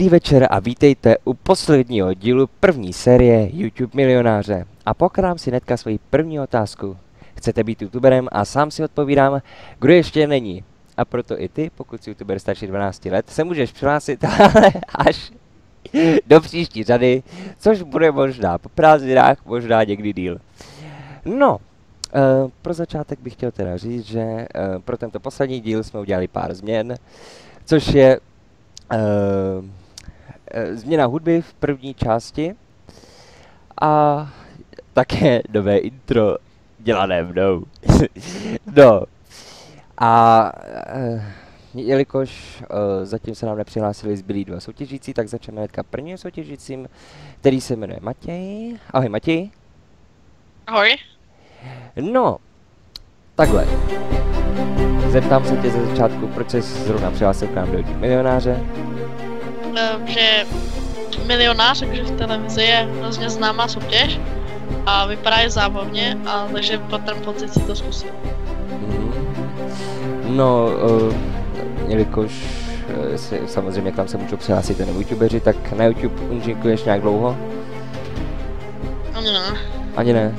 Dobrý večer a vítejte u posledního dílu první série YouTube milionáře. A pokrám si netka svoji první otázku. Chcete být youtuberem a sám si odpovídám, kdo ještě není. A proto i ty, pokud jsi youtuber starší 12 let, se můžeš přihlásit ale až do příští řady, což bude možná po prázdninách, možná někdy díl. No, Uh, pro začátek bych chtěl teda říct, že uh, pro tento poslední díl jsme udělali pár změn, což je uh, změna hudby v první části a také nové intro dělané mnou. no. A uh, jelikož uh, zatím se nám nepřihlásili zbylí dva soutěžící, tak začneme hnedka prvním soutěžícím, který se jmenuje Matěj. Ahoj Matěj. Ahoj. No, takhle. Zeptám se tě ze začátku, proč jsi zrovna přihlásil k nám do milionáře? Uh, že milionář, takže v televizi je hrozně známá soutěž a vypadá je zábavně, a takže po ten pocit si to zkusil. Mm. No, uh, jelikož uh, si, samozřejmě tam se můžu přihlásit ten youtubeři, tak na YouTube unžinkuješ nějak dlouho? Ani ne. Ani ne?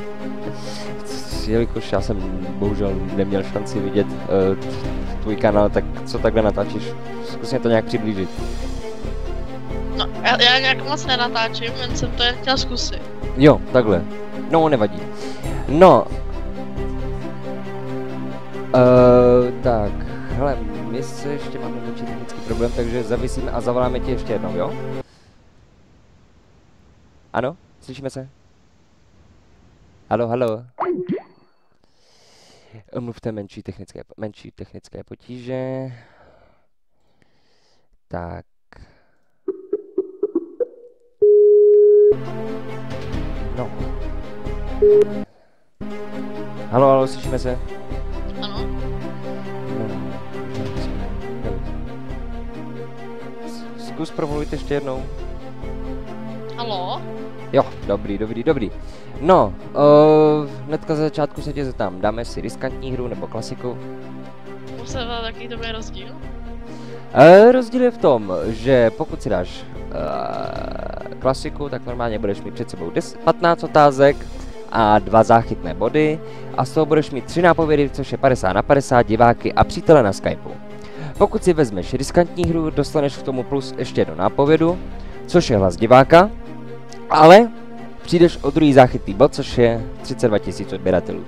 jelikož já jsem bohužel neměl šanci vidět uh, tvůj kanál, tak co takhle natáčíš? Zkus mě to nějak přiblížit. No, já, já nějak moc nenatáčím, jen jsem to jen chtěl zkusit. Jo, takhle. No, nevadí. No. Uh, tak, hele, my se ještě máme menší technický problém, takže zavisíme a zavoláme tě ještě jednou, jo? Ano? Slyšíme se? Halo, halo. Mluvte menší technické, menší technické potíže. Tak. No. Halo, halo, slyšíme se? Ano. No. Zkus promluvit ještě jednou. Halo? Jo, dobrý, dobrý, dobrý. No, uh, hnedka za začátku se tě zeptám, dáme si riskantní hru nebo klasiku? Musím dát jaký to bude rozdíl? Uh, rozdíl je v tom, že pokud si dáš klasiku, tak normálně budeš mít před sebou 10, 15 otázek a dva záchytné body a z toho budeš mít tři nápovědy, což je 50 na 50 diváky a přítele na Skypeu. Pokud si vezmeš riskantní hru, dostaneš k tomu plus ještě jednu nápovědu, což je hlas diváka, ale přijdeš o druhý záchytný bod, což je 32 tisíc odběratelů.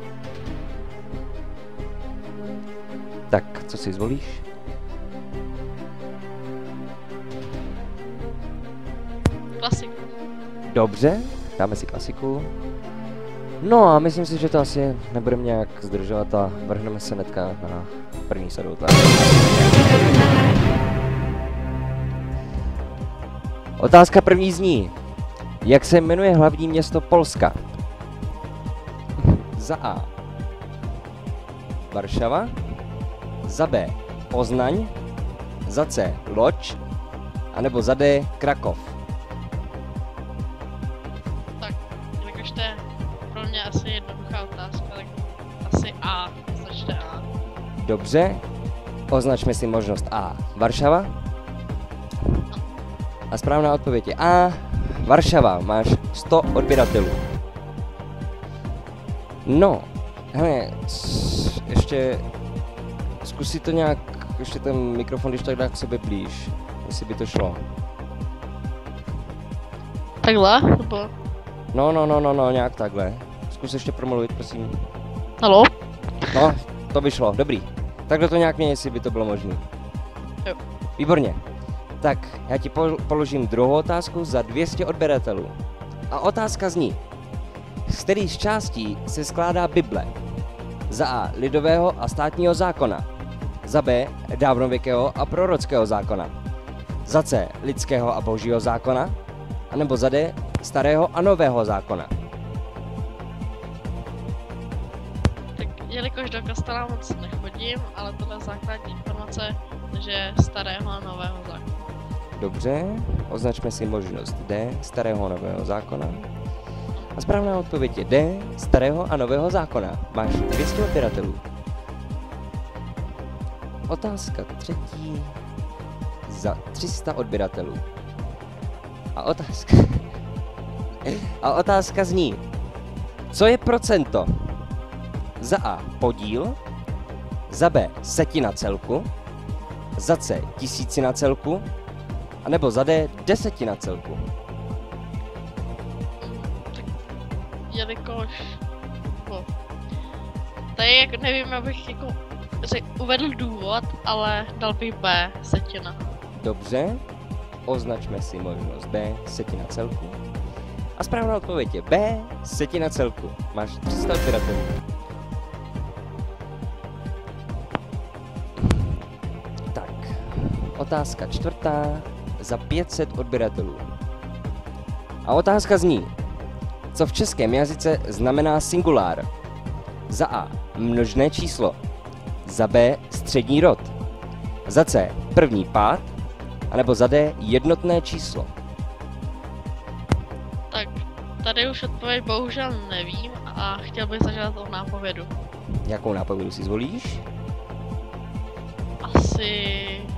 Tak, co si zvolíš? Klasiku. Dobře, dáme si klasiku. No a myslím si, že to asi nebudeme nějak zdržovat a vrhneme se netka na první sadu. Otázka první zní. Jak se jmenuje hlavní město Polska? Za A. Varšava. Za B. Poznaň. Za C. Loč. A nebo za D. Krakov. Dobře. Označme si možnost A. Varšava. A správná odpověď je A. Varšava, máš 100 odběratelů. No, hele, ještě zkusit to nějak, ještě ten mikrofon, když tak dá k sobě blíž, jestli by to šlo. Takhle? Nebo... No, no, no, no, no, nějak takhle. Zkus ještě promluvit, prosím. Halo? No, to by šlo, dobrý. Takhle to nějak mě, jestli by to bylo možné. Jo. Výborně. Tak, já ti položím druhou otázku za 200 odběratelů. A otázka zní, z kterých z částí se skládá Bible? Za A. Lidového a státního zákona. Za B. Dávnověkého a prorockého zákona. Za C. Lidského a božího zákona. A nebo za D. Starého a nového zákona. Tak jelikož do kostela moc nechodím, ale tohle základní informace, že starého a nového zákona. Dobře, označme si možnost D, starého a nového zákona. A správná odpověď je D, starého a nového zákona. Máš 200 odběratelů. Otázka třetí za 300 odběratelů. A otázka... A otázka zní, co je procento? Za A podíl, za B setina celku, za C tisícina celku, anebo za D desetina celku. jelikož... No, tady jak nevím, abych jako řek, uvedl důvod, ale dal bych B, setina. Dobře, označme si možnost B, setina celku. A správná odpověď je B, setina celku. Máš 300 odběratelů. Otázka čtvrtá za 500 odběratelů. A otázka zní, co v českém jazyce znamená singulár? Za A. Množné číslo. Za B. Střední rod. Za C. První pád. A nebo za D. Jednotné číslo. Tak, tady už odpověď bohužel nevím a chtěl bych zažádat o nápovědu. Jakou nápovědu si zvolíš? Asi...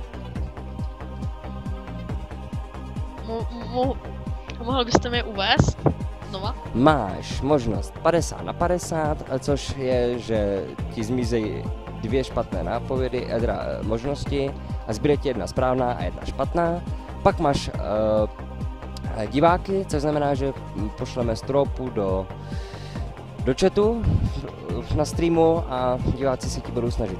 mohl byste mi uvést? Znova? Máš možnost 50 na 50, a což je, že ti zmizejí dvě špatné nápovědy, eh, teda eh, možnosti a zbyde ti jedna správná a jedna špatná. Pak máš uh, diváky, což znamená, že pošleme stropu do, do chatu na streamu a diváci si ti budou snažit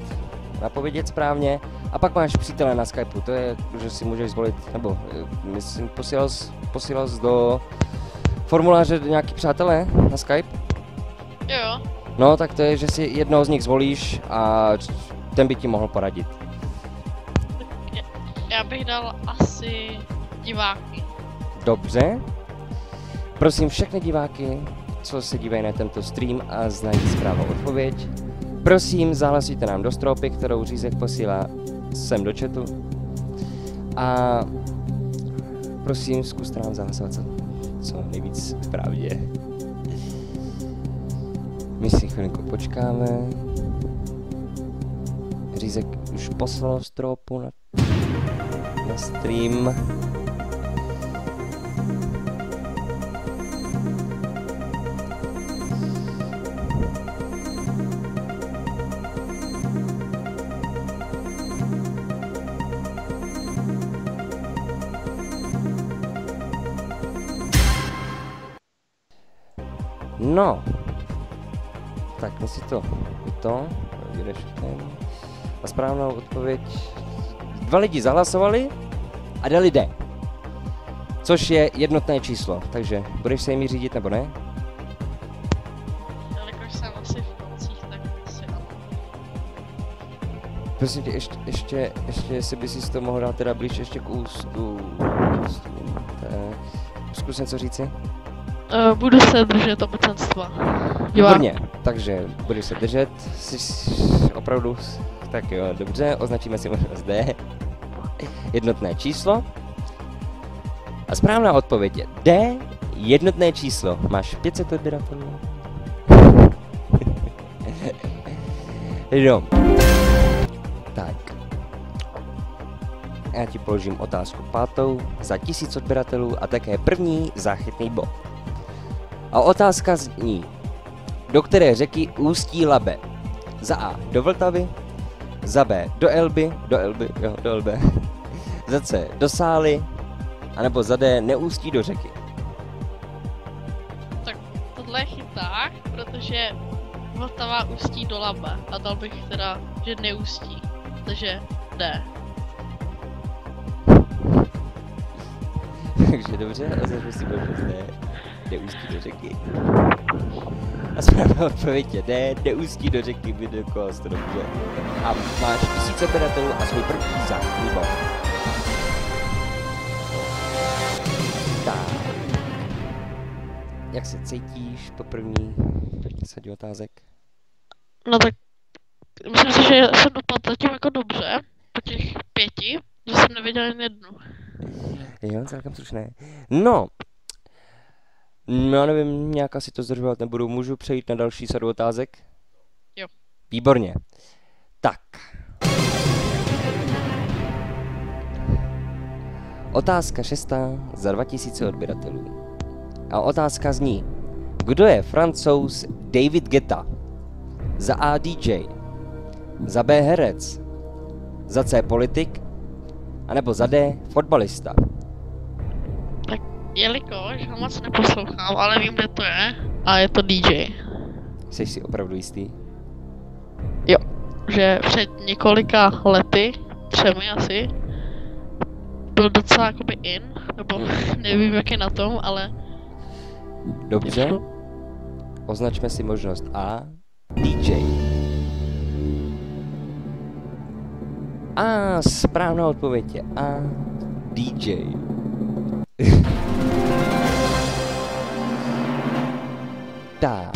napovědět správně. A pak máš přítele na Skypeu, to je, že si můžeš zvolit, nebo myslím, posílal, posílal do formuláře nějaký přátelé na Skype? Jo. No, tak to je, že si jednoho z nich zvolíš a ten by ti mohl poradit. Já bych dal asi diváky. Dobře. Prosím všechny diváky, co se dívají na tento stream a znají správnou odpověď. Prosím, zahlasujte nám do stropy, kterou Řízek posílá sem do chatu. A prosím, zkuste nám zahlasovat co nejvíc pravdě. My si chvilku počkáme. Řízek už poslal stropu na, na stream. No. Tak my si to, to, A správnou odpověď. Dva lidi zahlasovali a dali D. Což je jednotné číslo, takže budeš se jimi řídit nebo ne? Jelikož jsem asi v koncích, tak asi ano. Prosím tě, ještě, ještě, ještě, jestli bys si to mohl dát teda blíž ještě k ústu. ústu. Tak. Zkus něco říci? Uh, budu se držet obecenstva. Výborně, takže budu se držet, jsi opravdu, tak jo, dobře, označíme si D, jednotné číslo. A správná odpověď je D, jednotné číslo. Máš 500 odběratelů? no. Tak. Já ti položím otázku pátou za tisíc odběratelů a také první záchytný bod. A otázka zní, do které řeky ústí Labe? Za A do Vltavy, za B do Elby, do Elby, jo, do Elbe, za C do Sály, anebo za D neústí do řeky. Tak tohle je chyták, protože Vltava ústí do Labe a dal bych teda, že neústí, takže D. Takže dobře, označme si možnost D neústí do řeky. A správná odpověď je ne, neústí do řeky Videokost, dobře. A máš tisíce odběratelů a svůj první bod. Tak. Jak se cítíš po první sadě otázek? No tak myslím si, že jsem dopadl zatím jako dobře, po těch pěti, že jsem nevěděl jen jednu. Jo, celkem slušné. No, No, já nevím, nějak asi to zdržovat nebudu. Můžu přejít na další sadu otázek? Jo. Výborně. Tak. Otázka šestá za 2000 odběratelů. A otázka zní, kdo je francouz David Geta? Za A DJ, za B herec, za C politik, anebo za D fotbalista. Jelikož ho moc neposlouchám, ale vím, kde to je. A je to DJ. Jsi si opravdu jistý? Jo. Že před několika lety, třemi asi, byl docela jakoby in, nebo nevím, jak je na tom, ale Dobře. Označme si možnost A. DJ. A správná odpověď je A. DJ. tak.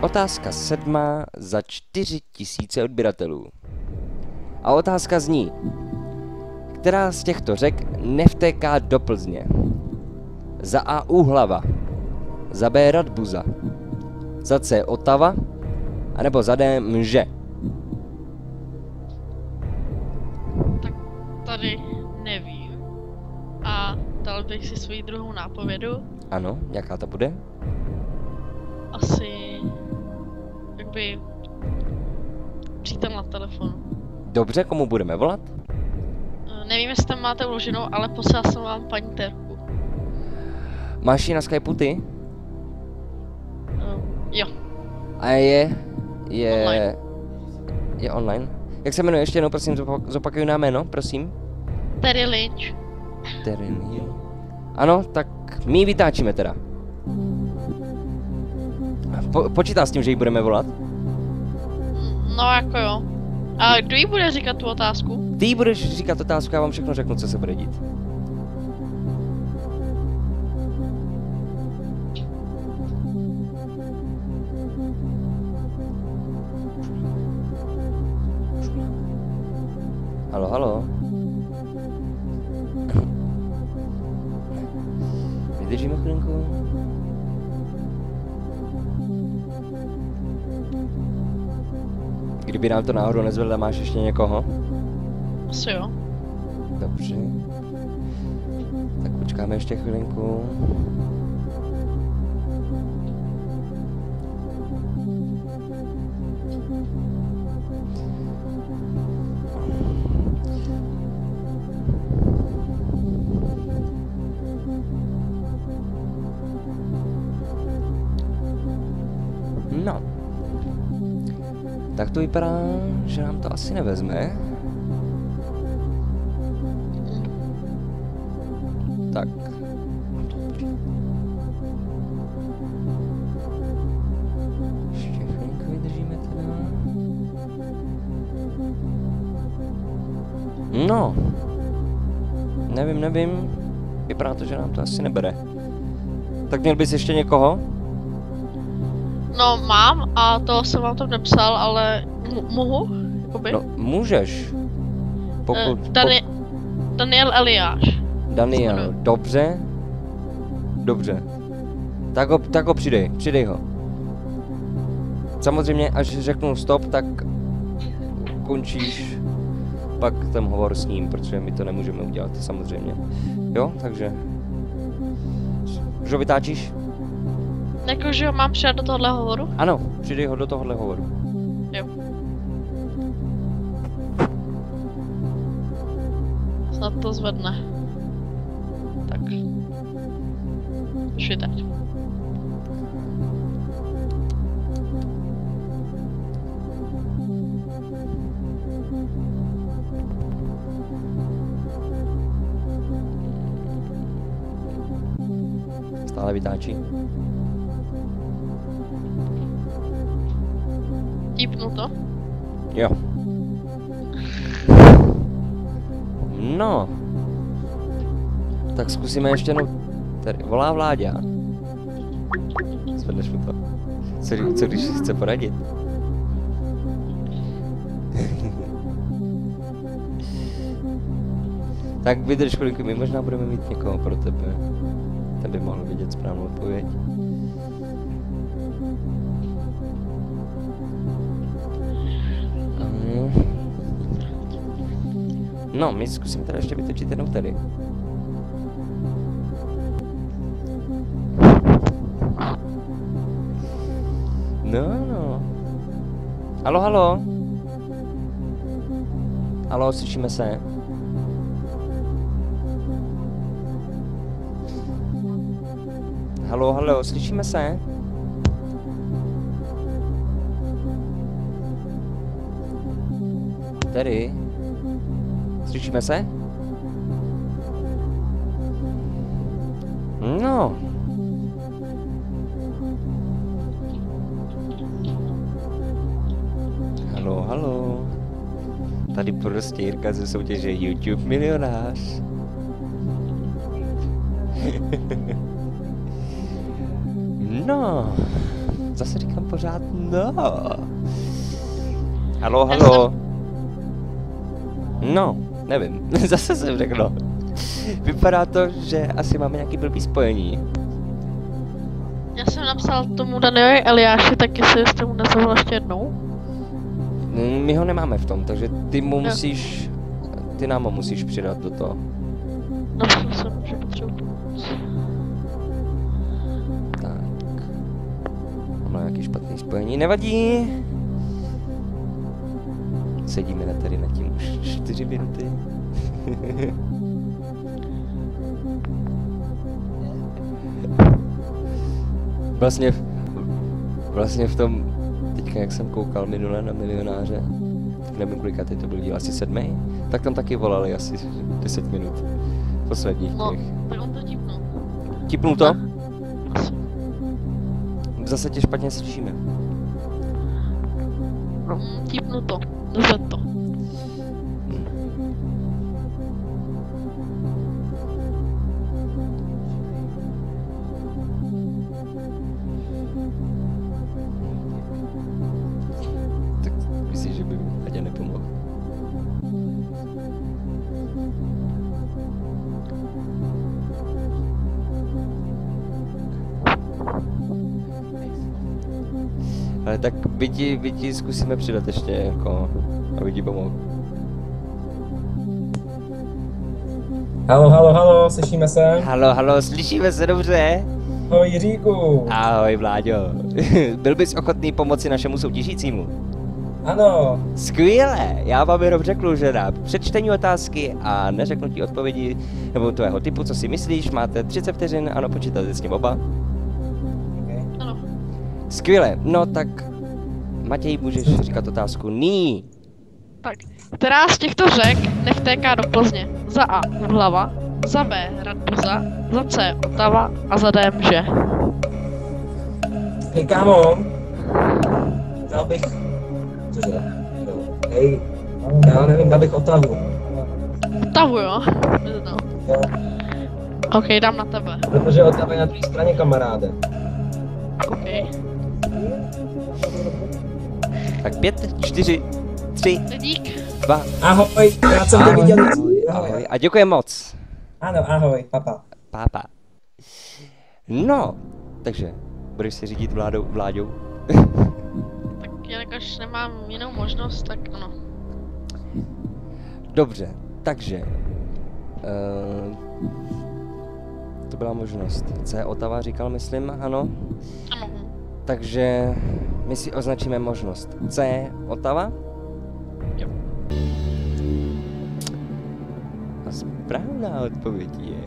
Otázka sedma za čtyři tisíce odběratelů. A otázka zní, která z těchto řek nevtéká do Plzně? Za A Úhlava, za B Radbuza, za C Otava, anebo za D Mže. tady nevím. A dal bych si svoji druhou nápovědu. Ano, jaká to bude? Asi... Jakby... Přítel na telefonu. Dobře, komu budeme volat? Eh, Nevím, jestli tam máte uloženou, ale poslal jsem vám paní Terku. Máš ji na Skypeu ty? Eh, Jo, A je... Je... Online. Je online? Jak se jmenuje ještě jednou, prosím, zopak- zopakuju nám jméno, prosím. Terry Lynch. Tereny. Ano, tak my ji vytáčíme teda. Po, počítá s tím, že ji budeme volat? No jako jo. A kdo jí bude říkat tu otázku? Ty jí budeš říkat otázku, já vám všechno řeknu, co se bude dít. Halo, halo. Kdyby nám to náhodou nezvedla, máš ještě někoho? Asi jo. Dobře. Tak počkáme ještě chvilinku. To vypadá, že nám to asi nevezme. Tak. Ještě chvilku vydržíme teda. No. Nevím, nevím. Vypadá to, že nám to asi nebere. Tak měl bys ještě někoho? No mám a to jsem vám to nepsal, ale m- mohu? Jakoby? No, můžeš. Pokud... Eh, Dani- Daniel Eliáš. Daniel, dobře. Dobře. Tak ho, tak ho přidej, přidej ho. Samozřejmě, až řeknu stop, tak končíš pak ten hovor s ním, protože my to nemůžeme udělat, samozřejmě. Jo, takže... Už ho vytáčíš? Jakože ho mám přidat do tohohle hovoru? Ano, přidej ho do tohohle hovoru. Jo. Snad to zvedne. Tak. Už je teď. Stále vytáčí. Jo. No. Tak zkusíme ještě jednou. Tady volá vláďa. Zvedneš mu to. Co, co když chce poradit? tak vydrž chvilku, my možná budeme mít někoho pro tebe. Ten by mohl vidět správnou odpověď. No, my zkusíme teda ještě vytočit jednou tady. No, no. Halo, halo. Halo, slyšíme se? Halo, halo, slyšíme se? Tady? Slyšíme se? No. Halo, halo. Tady prostě Jirka ze soutěže YouTube milionář. no. Zase říkám pořád no. Halo, halo. No, nevím. Zase jsem řekl no. Vypadá to, že asi máme nějaký blbý spojení. Já jsem napsal tomu Danielovi Eliáši, tak jestli jste mu nezavolal ještě jednou. Mm, My ho nemáme v tom, takže ty mu Jo. musíš... Ty nám ho musíš přidat do toho. Napsal jsem, že potřebuji pomoc. Tak. Máme nějaký špatný spojení, nevadí. Sedíme na tady nad tím už čtyři minuty. vlastně, v- vlastně v tom, teďka jak jsem koukal minule na milionáře, tak nevím kolika teď to byl díl, asi sedmý, tak tam taky volali asi 10 minut. Posledních No, těch. tak on to tipnul. Tipnu to? Asi. Zase tě špatně slyšíme. No, mm, tipnu to. Zved to. Ti, by ti zkusíme přidat ještě, jako, aby ti pomohl. Halo, halo, halo, slyšíme se? Halo, halo, slyšíme se dobře? Ahoj Jiříku. Ahoj, Vláďo. Byl bys ochotný pomoci našemu soutěžícímu? Ano, Skvěle, já vám jenom řeknu, že na přečtení otázky a neřeknutí odpovědi nebo tvého typu, co si myslíš, máte 30 vteřin, ano, počítáte s tím oba. okay. Ano. Skvěle, no tak Matěj, můžeš říkat otázku nyní. Tak, která z těchto řek nevtéká do Plzně? Za A. Úhlava, za B. Radbuza, za C. Otava a za D. Mže. Hej kámo, dal bych, cože, hej, já nevím, dal bych Otavu. Otavu, jo? No. Jo, OK, dám na tebe. protože Otava je na druhé straně kamaráde. OK. Tak pět, čtyři, tři, Dík. dva, Ahoj, já jsem tě ahoj, viděl. ahoj. A děkuji moc. Ano, ahoj, papa. Pápa. No, takže budeš si řídit vládou, vláďou. Tak jelikož nemám jinou možnost, tak ano. Dobře, takže... Uh, to byla možnost. C. Otava říkal, myslím, ano. Ano. Takže my si označíme možnost C. Otava. Jo. A správná odpověď je...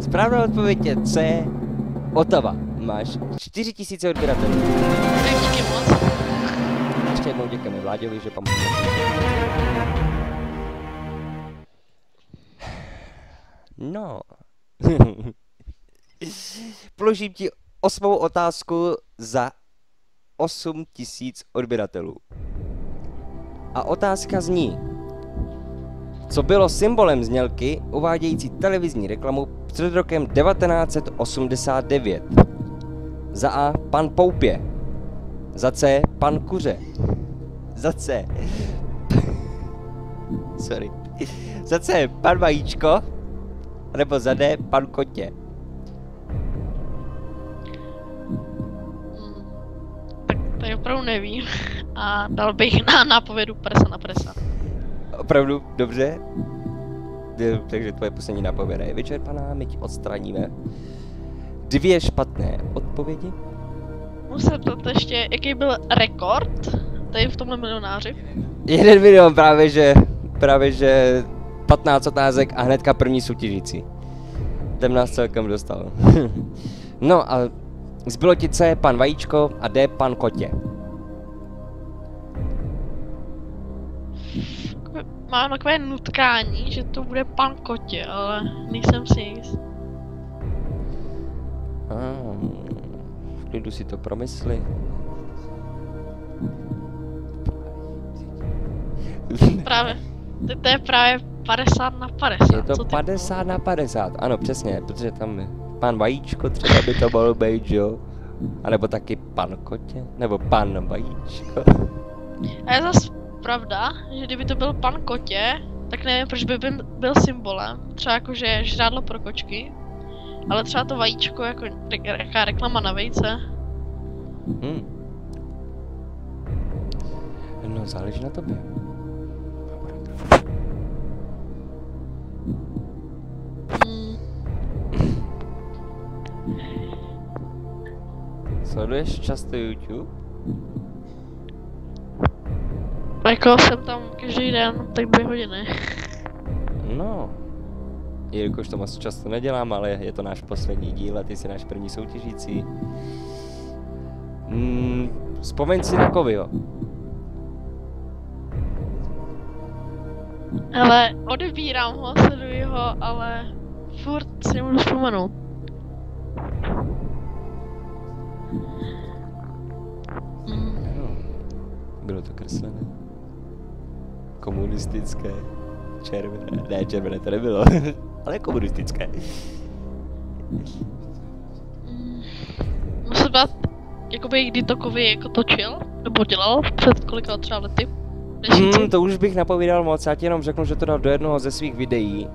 Správná odpověď je C. Otava. Máš 4000 odběratelů. Díky moc. Ještě jednou děkujeme Vláďovi, že pomohl. No. Položím ti osmou otázku za 8 tisíc odběratelů. A otázka zní, co bylo symbolem znělky uvádějící televizní reklamu před rokem 1989? Za A. Pan Poupě. Za C. Pan kuře. Za C. Sorry. Za C. Pan vajíčko. Nebo za D. Pan kotě. Hmm. Tady opravdu nevím. A dal bych na nápovědu prsa na prsa. Opravdu? Dobře? Takže tvoje poslední nápověda je vyčerpaná, my ti odstraníme dvě špatné odpovědi Musím se ptat ještě, jaký byl rekord tady v tomhle milionáři. Jeden milion právě, že, právě, že 15 otázek a hnedka první soutěžící. Ten nás celkem dostal. no a zbylo ti C pan Vajíčko a D pan Kotě. Mám takové nutkání, že to bude pan Kotě, ale nejsem si jist. Ah, v klidu si to promysli. Právě. To, to je právě 50 na 50. Je to co ty 50 na 50, ano přesně, protože tam je pan Vajíčko třeba by to mohl být, jo? A nebo taky pan Kotě, nebo pan Vajíčko. A je zase pravda, že kdyby to byl pan Kotě, tak nevím, proč by byl, byl symbolem. Třeba jako, že žrádlo pro kočky. Ale třeba to vajíčko jako jaká reklama na vejce. Hm. No, záleží na tobě. Mm, Sleduješ často YouTube? jako jsem tam každý den, tak dvě hodiny. No. Jelikož to moc často nedělám, ale je to náš poslední díl a ty jsi náš první soutěžící. Mm, vzpomeň si na Kovio. Ale odebírám ho, sleduji ho, ale furt si nemůžu vzpomenout. Mm, No. Bylo to kreslené. Komunistické. Červené. Ne, červené to nebylo. ale komunistické. Musím dát, jakoby kdy to Kovy jako točil, nebo dělal, před kolika třeba lety. Hmm, to už bych napovídal moc, já ti jenom řeknu, že to dal do jednoho ze svých videí.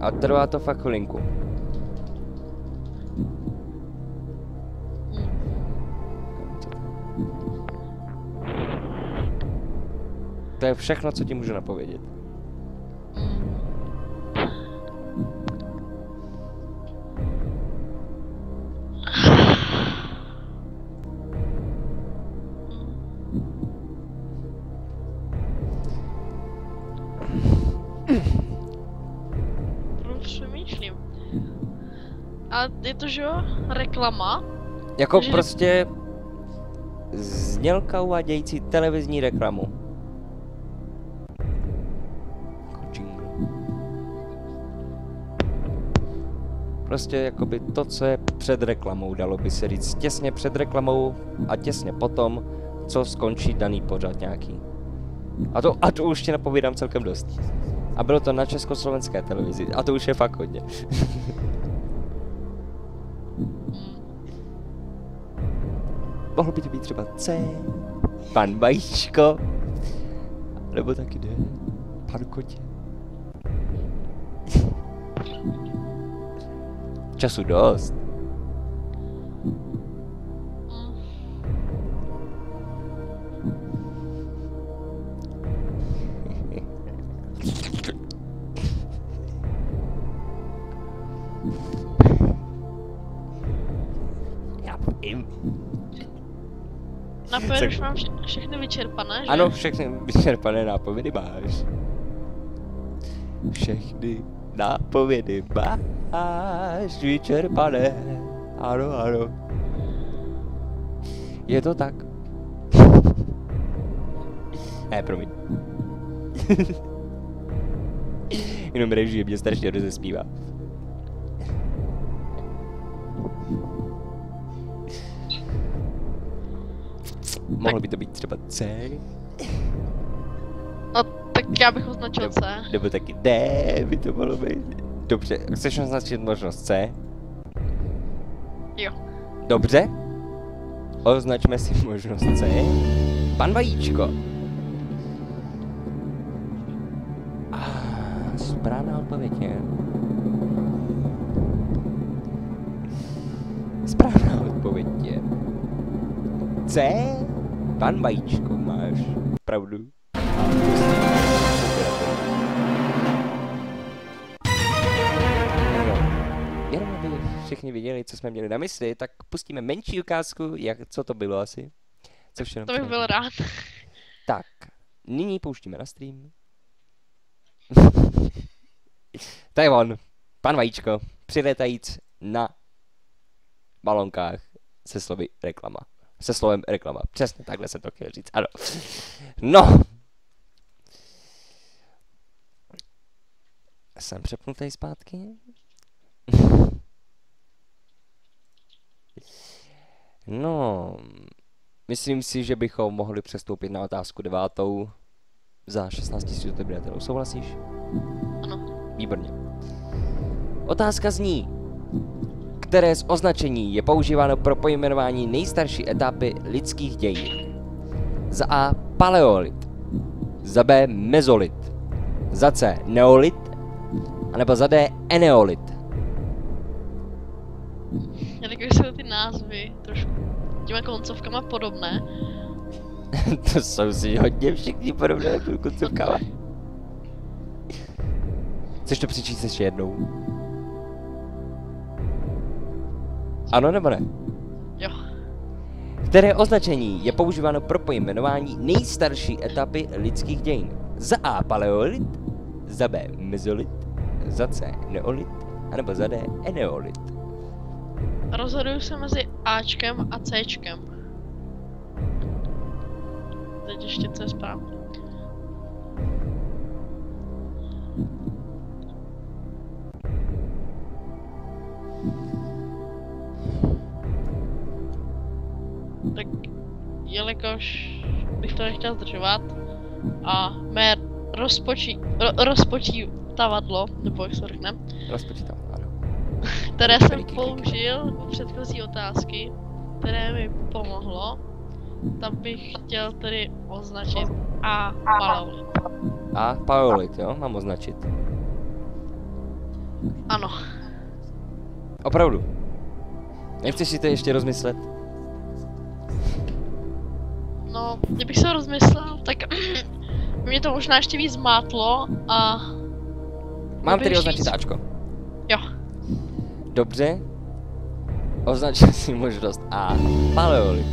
A trvá to fakt chvilinku. Mm. To je všechno, co ti můžu napovědět. Je to, že jo, reklama? Jako Že- prostě znělka uvádějící televizní reklamu. Jako. Prostě jakoby to, co je před reklamou, dalo by se říct. Těsně před reklamou a těsně potom, co skončí daný pořad nějaký. A to, a to už ti napovídám celkem dost. A bylo to na československé televizi. A to už je fakt hodně. Mohlo by to být třeba C, pan Vajíčko, nebo taky D, pan Kotě. Času dost. Tak- už mám vše, všechny vyčerpané, že? Ano, všechny vyčerpané nápovědy máš. Všechny nápovědy máš vyčerpané. Ano, ano. Je to tak. ne, promiň. Jenom režie mě strašně rozespívá. Mohlo by to být třeba C, No, tak já bych označil C. nebo taky D by to mohlo být. Dobře, chceš označit možnost C? Jo. Dobře. Označme si možnost C. Pan Vajíčko. Správná odpověď je... Správná odpověď je... C. Pan Vajíčko, máš pravdu. Jo. Jenom aby všichni viděli, co jsme měli na mysli, tak pustíme menší ukázku, jak, co to bylo asi. Co všechno To bych byl rád. Tak, nyní pouštíme na stream. to je on, pan Vajíčko, přiletajíc na balonkách se slovy reklama. Se slovem reklama. Přesně takhle jsem to chtěl říct, ano. No. Jsem přepnutý zpátky. No, myslím si, že bychom mohli přestoupit na otázku devátou za 16 000 odběratelů. Souhlasíš? Ano. Výborně. Otázka zní, které z označení je používáno pro pojmenování nejstarší etapy lidských dějin? Za A. Paleolit. Za B. Mezolit. Za C. Neolit. A nebo za D. Eneolit. Jelikož jsou ty názvy trošku těma koncovkama podobné, to jsou si hodně všichni podobné jako koncovkama. Chceš to přečíst ještě jednou? Ano nebo ne? jo. Které označení je používáno pro pojmenování nejstarší etapy lidských dějin? Za A paleolit, za B mezolit, za C neolit, anebo za D eneolit. Rozhoduju se mezi Ačkem a Cčkem. Teď ještě co je správně. Tak jelikož bych to nechtěl zdržovat a mé rozpočí, ro, rozpočítavadlo, nebo jak se řekne, které jsem použil u předchozí otázky, které mi pomohlo, tam bych chtěl tedy označit A paleolit. A paleolit, jo? Mám označit. Ano, Opravdu. Nechceš si to ještě rozmyslet? No, kdybych se rozmyslel, tak mě to možná ještě víc zmátlo a Mám tedy označit. Ačko. jo, Dobře. Označil si možnost A. Paleolit.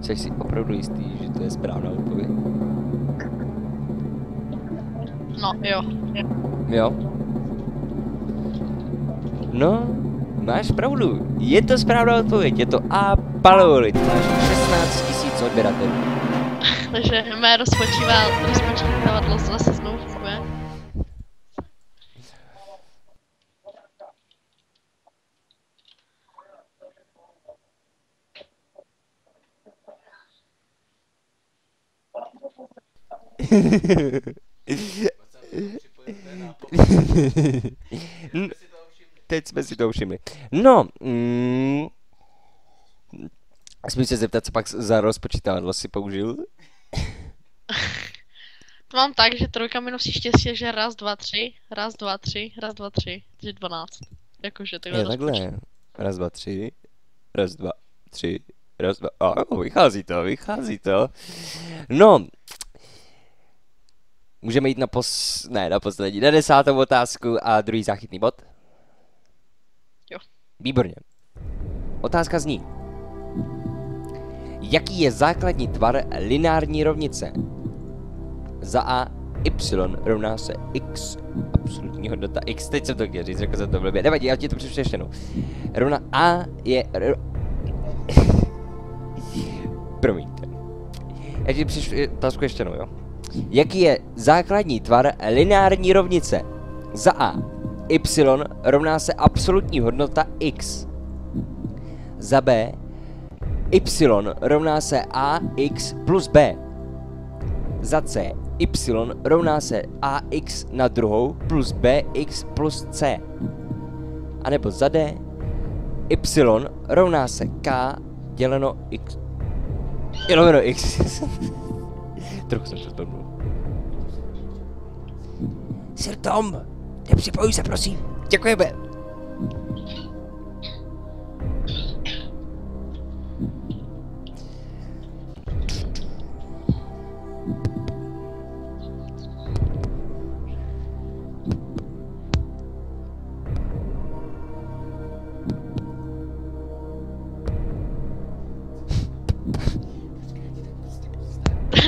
Jsi si opravdu jistý, že to je správná odpověď? no jo, Jo? No, máš pravdu. Je to správná odpověď. Je to A. Paleolit. Máš 16 tisíc odběratelů. takže mé rozpočívá, rozpočítavadlo zase znovu funguje. N- Teď jsme si to všimli. No, mm, smím se zeptat, co pak za rozpočítadlo si použil? To mám tak, že trojka mi nosí štěstí, že raz, dva, tři, raz, dva, tři, raz, dva, tři, takže dvanáct. Jakože takhle Je takhle. Raz, dva, tři. Raz, dva, tři. Raz, dva. A, vychází to, vychází to. No. Můžeme jít na pos... Ne, na poslední. Na desátou otázku a druhý záchytný bod? Výborně. Otázka zní. Jaký je základní tvar lineární rovnice? Za A y rovná se x, absolutní hodnota x, teď jsem to chtěl říct, řekl jsem to blbě, nevadí, já ti to přečtu ještě. Rovna A je... Ro... Promiňte. Já ti přečtu otázku ještě jo. Jaký je základní tvar lineární rovnice? Za A y rovná se absolutní hodnota x. Za B y rovná se ax plus b. Za C y rovná se ax na druhou plus bx plus c. A nebo za D y rovná se k děleno x. Děleno x. Trochu jsem to zblbnul. Sir Tom, Nepřipojuj se, prosím. Děkujeme.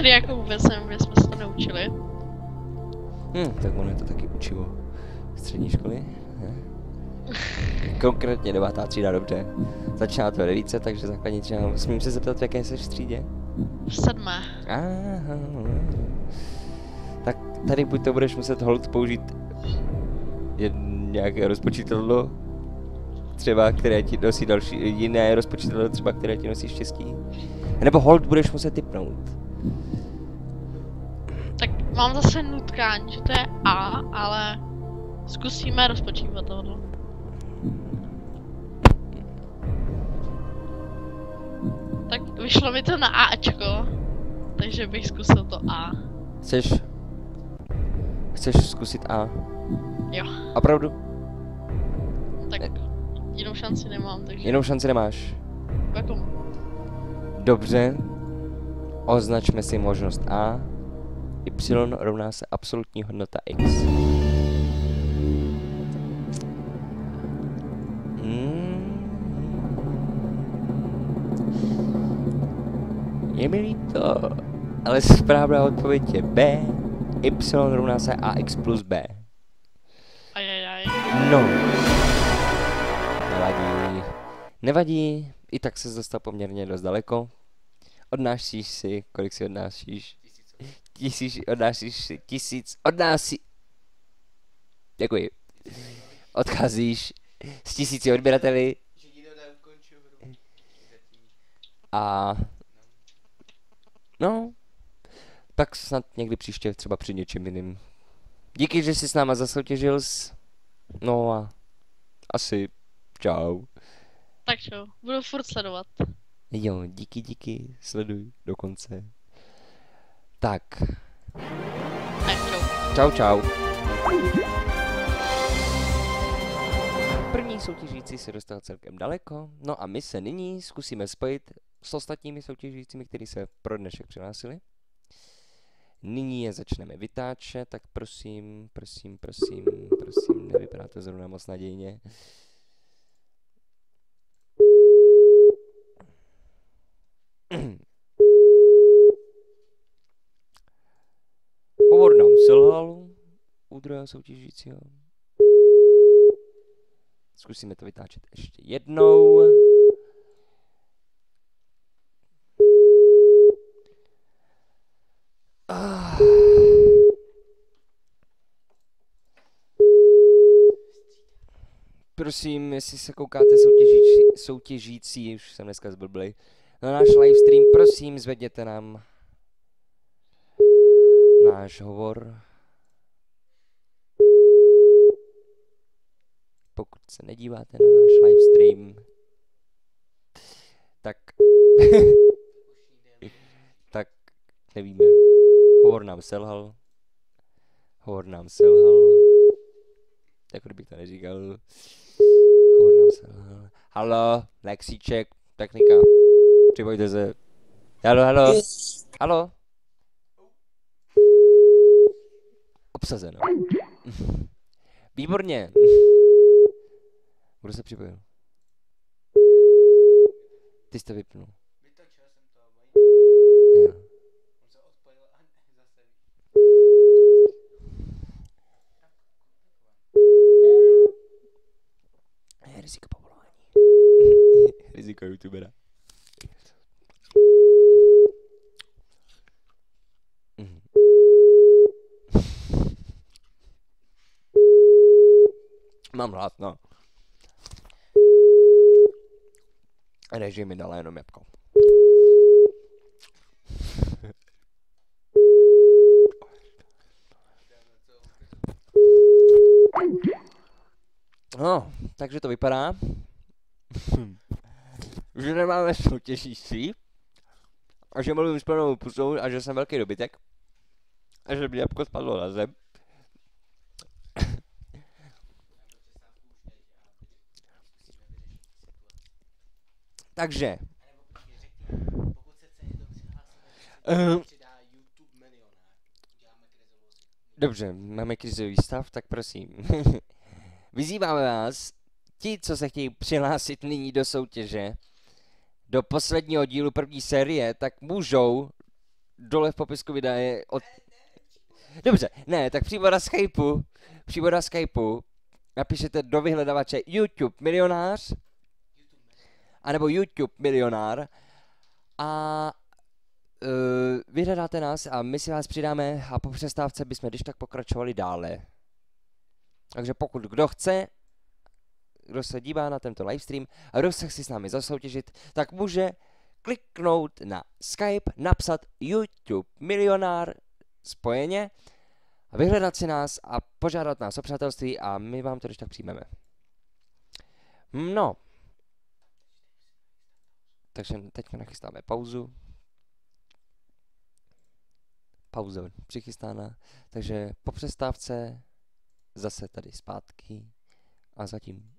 Jako vůbec nevím, kde jsme se to naučili. Hm, tak ono je to taky učivo. Střední školy? Ne? Konkrétně devátá třída, dobře. Začíná to ve devíce, takže základní třída. Smím se zeptat, v jaké jsi třídě? V sedmé. Aha. Tak tady buď to budeš muset hold použít jed, nějaké rozpočítadlo, třeba které ti nosí další, jiné rozpočítadlo třeba, které ti nosí štěstí. Nebo hold budeš muset typnout. Mám zase nutkání, že to je A, ale zkusíme rozpočívat tohle. Tak vyšlo mi to na Ačko, takže bych zkusil to A. Chceš? Chceš zkusit A? Jo, Opravdu? tak jinou šanci nemám, takže Jinou šanci nemáš. jako Dobře. Označme si možnost A. Y rovná se absolutní hodnota X. Hmm. Je mi líto, ale správná odpověď je B. Y rovná se AX plus B. ajajaj. No. Nevadí. Nevadí, i tak se dostal poměrně dost daleko. Odnášíš si, kolik si odnášíš? Tisíc, odnášíš tisíc, odnáší... Děkuji. Odcházíš s tisíci odběrateli a... No, tak snad někdy příště třeba při něčem jiným. Díky, že jsi s náma zasoutěžil s... No a... Asi... Čau. Tak čo, budu furt sledovat. Jo, díky, díky, sleduj do konce. Tak, čau, čau. První soutěžící se dostal celkem daleko, no a my se nyní zkusíme spojit s ostatními soutěžícími, kteří se pro dnešek přihlásili. Nyní je začneme vytáčet, tak prosím, prosím, prosím, prosím, nevypadá to zrovna moc nadějně. Hovor nám selhal u druhého soutěžícího. Zkusíme to vytáčet ještě jednou. Prosím, jestli se koukáte soutěžící, soutěžící, už jsem dneska zblblej, na náš livestream, prosím, zvedněte nám náš hovor. Pokud se nedíváte na náš livestream, tak tak nevíme. Hovor nám selhal. Hovor nám selhal. Jako kdybych to neříkal. Hovor nám selhal. Halo, Lexíček, technika. Připojte se. Halo, halo. Halo. Obsazeno. Výborně. Kdo se připojil? Ty jsi to vypnul. Vytočil jsem to, mají, Jo. on se odpojil a zase. Riziko povolání. Riziko youtubera. Mhm. Mám hlad, no. Režim mi dala jenom jabko. No, takže to vypadá, že nemáme soutěžící a že mluvím s plnou pusou a že jsem velký dobytek a že mi jabko spadlo na zem. Takže, Pokud se chce někdo přihlásit, Ehm. tak přidá YouTube milionár. Uděláme krizovou situaci. dobře, máme krizový stav, tak prosím. Vyzýváme vás, ti, co se chtějí přihlásit nyní do soutěže, do posledního dílu první série, tak můžou dole v popisku videa je od... Dobře, ne, tak přímo na Skypeu, přímo na Skypeu. Napíšete do vyhledavače YouTube milionář, anebo YouTube milionár a uh, vyhledáte nás a my si vás přidáme a po přestávce bychom když tak pokračovali dále. Takže pokud kdo chce, kdo se dívá na tento livestream a kdo se chce s námi zasoutěžit, tak může kliknout na Skype, napsat YouTube milionár spojeně vyhledat si nás a požádat nás o přátelství a my vám to když tak přijmeme. No. Takže teď nachystáme pauzu. Pauza přichystána. Takže po přestávce zase tady zpátky a zatím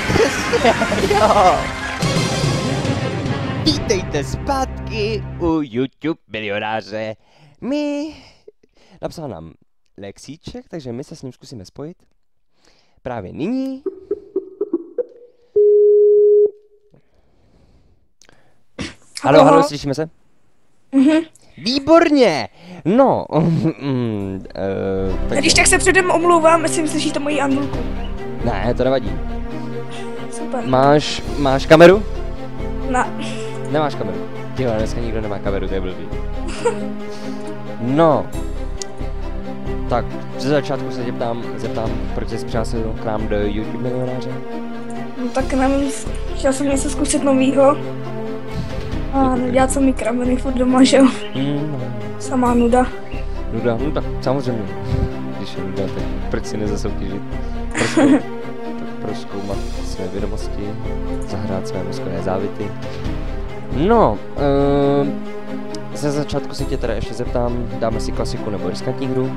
přesně, jo. Vítejte zpátky u YouTube milionáře. My... Napsal nám Lexíček, takže my se s ním zkusíme spojit. Právě nyní. Halo, Halo. slyšíme se? Mhm. Výborně! No, mm, uh, Když tak se předem omlouvám, jestli slyšíte moji Andulku. Ne, to nevadí. Máš, máš kameru? Na, Nemáš kameru. Jo, dneska nikdo nemá kameru, to je blbý. No. Tak, ze začátku se tě ptám, zeptám, proč jsi přihlásil k nám do YouTube milionáře? no tak nevím, chtěl jsem něco zkusit novýho. A nedělat samý krameny furt doma, že jo? No, Samá nuda. nuda, no tak samozřejmě. Když je nuda, tak proč si nezasoutěžit? Proč, proskoumat své vědomosti, zahrát své mozkové závity. No, uh, ze začátku se tě teda ještě zeptám, dáme si klasiku nebo riskantní hru?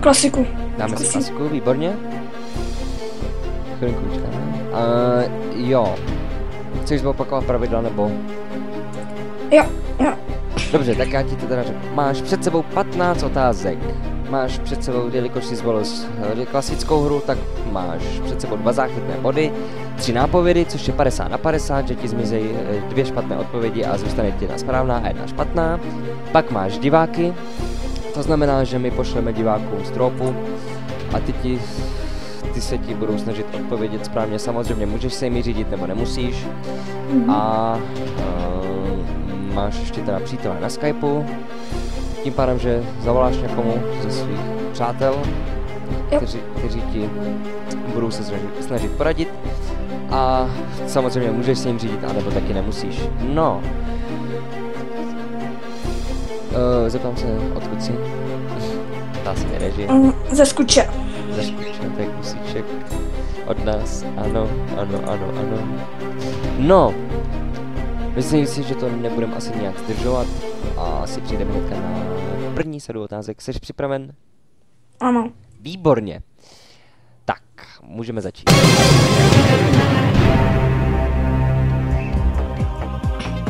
Klasiku. Dáme si Zkusím. klasiku, výborně. Chvilinku počkáme. Uh, jo. Chceš opakovat pravidla nebo? Jo, jo. Dobře, tak já ti to teda řeknu. Máš před sebou 15 otázek. Máš před sebou, jelikož si zvolil eh, klasickou hru, tak máš před sebou dva záchytné body, tři nápovědy, což je 50 na 50, že ti zmizejí eh, dvě špatné odpovědi a zůstane ti jedna správná a jedna špatná. Pak máš diváky, to znamená, že my pošleme divákům stropu a ty ti ty se ti budou snažit odpovědět správně. Samozřejmě můžeš se jimi řídit nebo nemusíš. Mhm. A uh, máš ještě teda přítele na Skypeu. Tím pádem, že zavoláš někomu ze svých přátel, Jo. kteří, kteří ti budou se snažit, snažit poradit. A samozřejmě můžeš se jim řídit, anebo taky nemusíš. No. Uh, zeptám se, odkud jsi? Ptá se mě režie. Mm, Ze skuče. Zaškučetek kusíček od nás. Ano, ano, ano, ano. No, myslím si, že to nebudeme asi nějak zdržovat a asi přijdeme hnedka na první sadu otázek. Jsi připraven? Ano. Výborně. Tak, můžeme začít.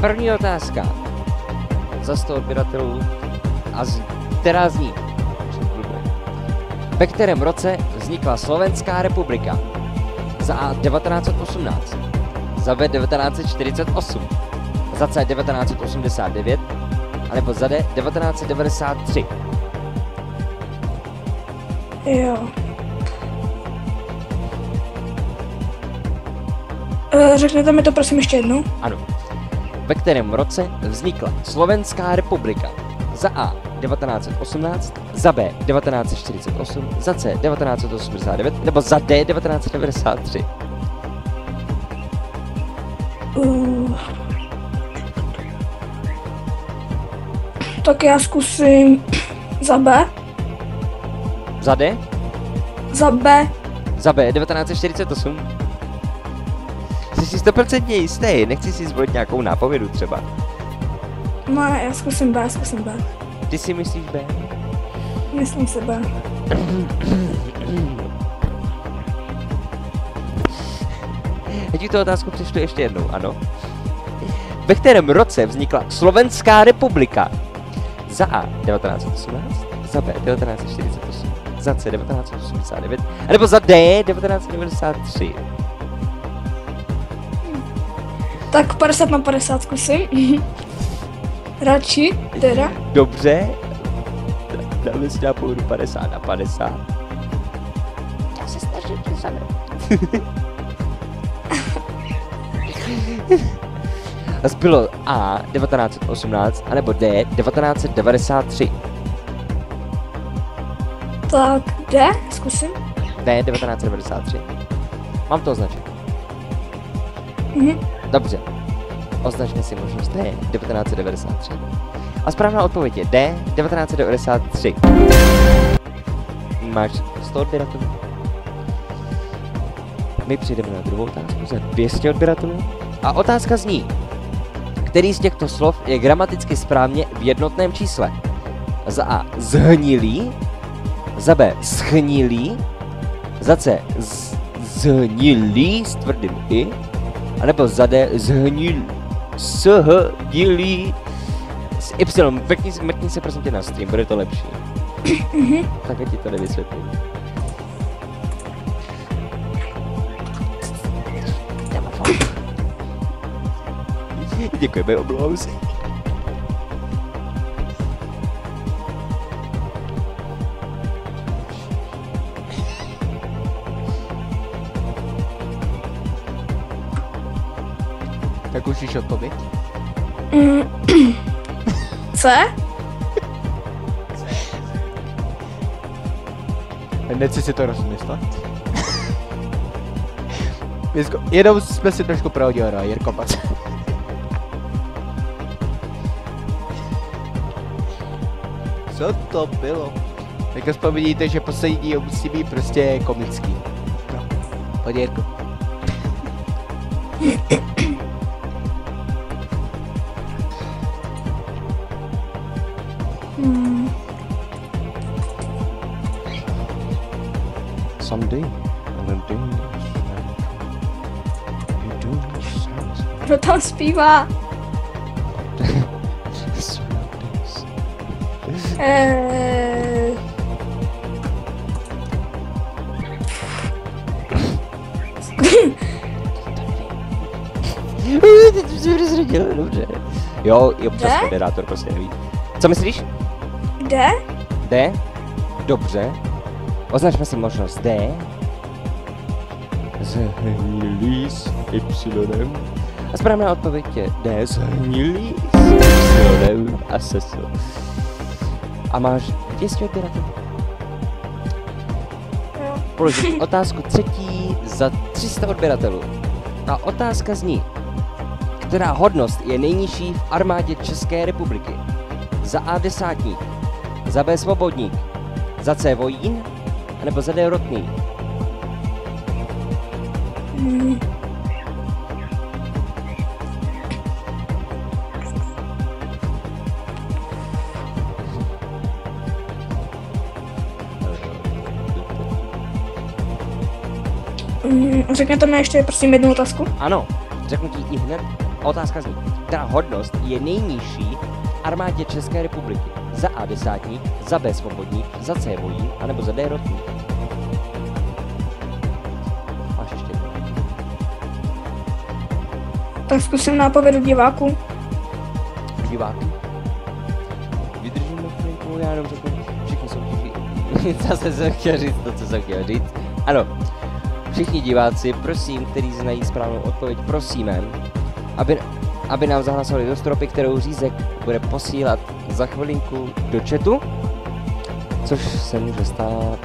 První otázka. Za 100 odběratelů a z, která zní. Ve kterém roce vznikla Slovenská republika? Za A 1918, za B 1948, za C 1989, anebo za D 1993. Jo. Eh, Řekněte mi to prosím ještě jednou. Ano. Ve kterém roce vznikla Slovenská republika? Za A 1918, za B 1948, za C 1989 nebo za D 1993. Tak já zkusím za B. Za D? Za B. Za B 1948. Jsi si 100% jistý, nechci si zvolit nějakou nápovědu třeba. No, já zkusím B, zkusím B. Ty si myslíš B? Myslím si B. Já ti tu otázku přečtu ještě jednou, ano. Ve kterém roce vznikla Slovenská republika? Za A 1918, za B 1948, za C 1989, anebo za D 1993. Tak 50 na 50 zkusím. Radši, teda. Dobře, dáme si nějakou 50 na 50. Já se snažím přesane. A zbylo A 1918, anebo D 1993. Tak, D, zkusím. D 1993. Mám to označit. Mhm. Dobře. Označme si možnost D 1993. A správná odpověď je D 1993. Máš 100 odběratelů. My přijdeme na druhou otázku za 200 odběratelů. A otázka zní, který z těchto slov je gramaticky správně v jednotném čísle? Za A zhnilý, za B schnilý, za C z, zhnilý s tvrdým i, anebo za D zhnil, shnilý s Y. Mrkni se prosím tě na stream, bude to lepší. tak já ti to nevysvětlím. Děkujeme, omlouvám se. Tak už již odpověď? Mm. C? Nechci si to rozmyslet. Jenom jsme si trošku prohodili, Jirko, pojď. Co to bylo? Tak vzpomíníte, že poslední díl musí být prostě komický. No, pojď Jirko. Mm. Someday, do Kdo tam zpívá? Eh, Teď už jsem rozředil, dobře. Jo, i občas Ne? moderátor prostě neví. Co myslíš? D? D? Dobře. Označme si možnost D. Zhnilý s Y. A správná odpověď je D. Zhnilý s Y a se S. A máš 200 odběratelů. Jo. Položíš otázku třetí za 300 odběratelů. A otázka zní, která hodnost je nejnižší v armádě České republiky? Za A desátník, za B svobodník, za C vojín, nebo za D rotný? Mm. Řekněte mi ještě prosím jednu otázku. Ano, řeknu ti i hned. Otázka zní, která hodnost je nejnižší v armádě České republiky? Za A desátník, za B svobodník, za C vojín, anebo za D rotný? Máš ještě. Tak zkusím nápovědu diváků. diváky. Vydržíme chvilku, já jenom řeknu, všichni soutěží. Zase jsem chtěl říct to, co jsem chtěl říct. Ano, všichni diváci, prosím, kteří znají správnou odpověď, prosíme, aby, aby nám zahlasovali do stropy, kterou Řízek bude posílat za chvilinku do chatu, což se může stát.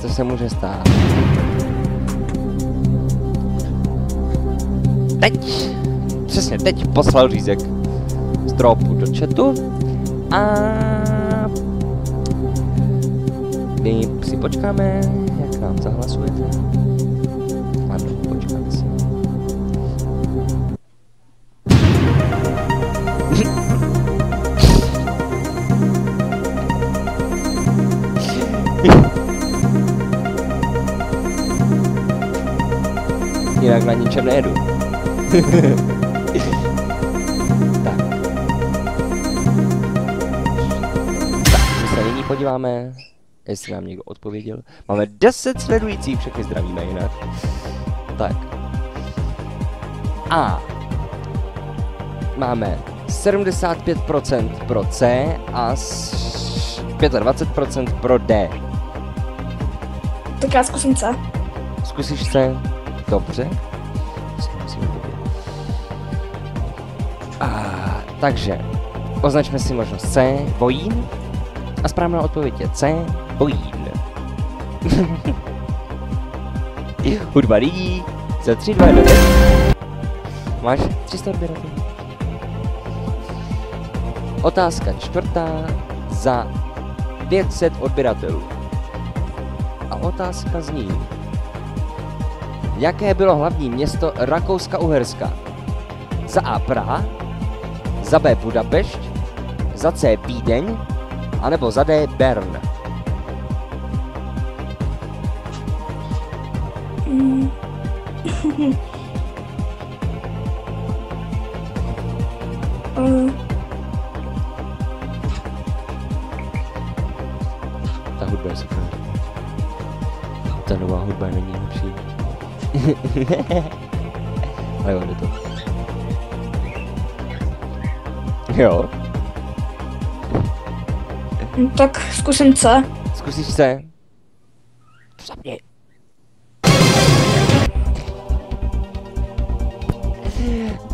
Což se může stát. Teď přesně teď poslal řízek stropu do chatu a my si počkáme, nám zahlasujete. Ano, počkáme si. Jinak na ničem nejedu. tak. Tak, my se nyní podíváme, jestli nám někdo odpověděl. Máme 10 sledujících, všechny zdravíme jinak. Tak. A máme 75% pro C a s- 25% pro D. Tak já zkusím C. Zkusíš se? Dobře. A, takže, označme si možnost C, bojín. A správná odpověď je C, bojín. Hudba lidí. Za 3, 2, 1, Máš 300 odběratelů. Otázka čtvrtá za 500 odběratelů. A otázka zní, Jaké bylo hlavní město Rakouska-Uherska? Za A Praha, za B Budapešť, za C Vídeň, anebo za D Bern. Ta hudba je super. Ta nová hudba není lepší. Ale jo, jde to. Jo, tak zkusím C. zkusíš se?